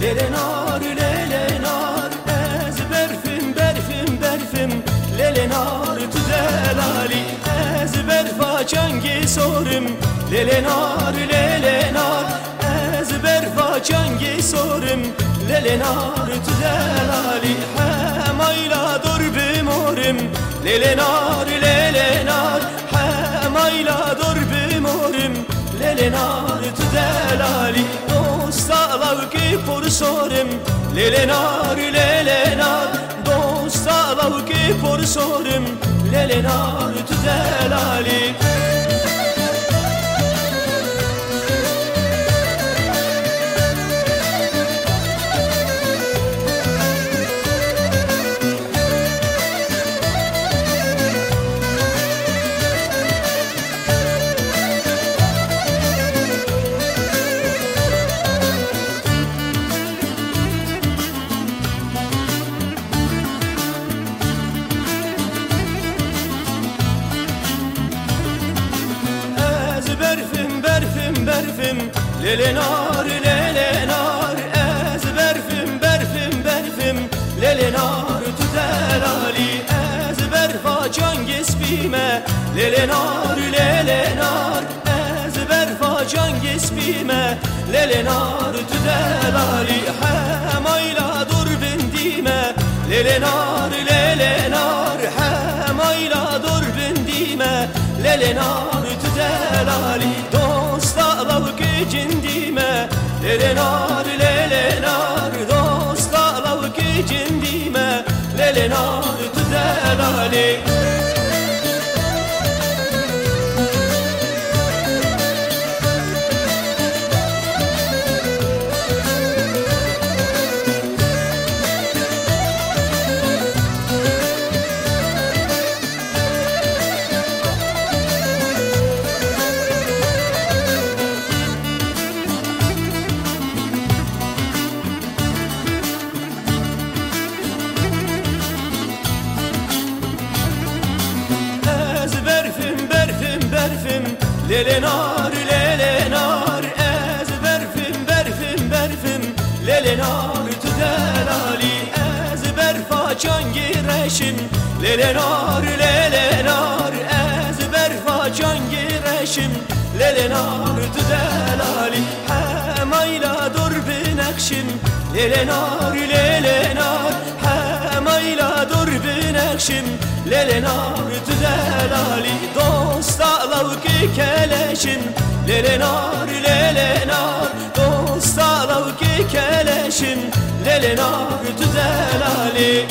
lele nar lele Ez berfim berfim berfim. Lele nar tu delali Ez berfa çangi sorum lele nar lele nar Ez berfa çangi sorum lele nar tu delali Hemayla dur bimorim lele nar lele nar lele tu delali Dostalar ki porsorim lele nar lele nar Dostalar ki porsorim lele nar tu delali lele nar lele nar Ez berfim berfim berfim lele nar tu delali Ez berfa can gespime. Lele nar lele nar Ez berfa can gespime. Lele nar tu delali Hemayla dur bindime. Lele nar lele nar Hemayla dur bindime. Lele nar tu delali Dostalar ki cindime lele nar lele nar Dostalar ki cindime. Lele lele nar lele Ez berfim berfim berfim lele nar tu delali Ez berfa can gireşim. Lele nar lele Ez berfa can gireşim lele tu delali Hemayla dur binekşim lele nar lele Hemayla dur binekşim lele nar tu delali ki keleşim lele nar lele nar Dostalar ki keleşim. Lele nar tu delali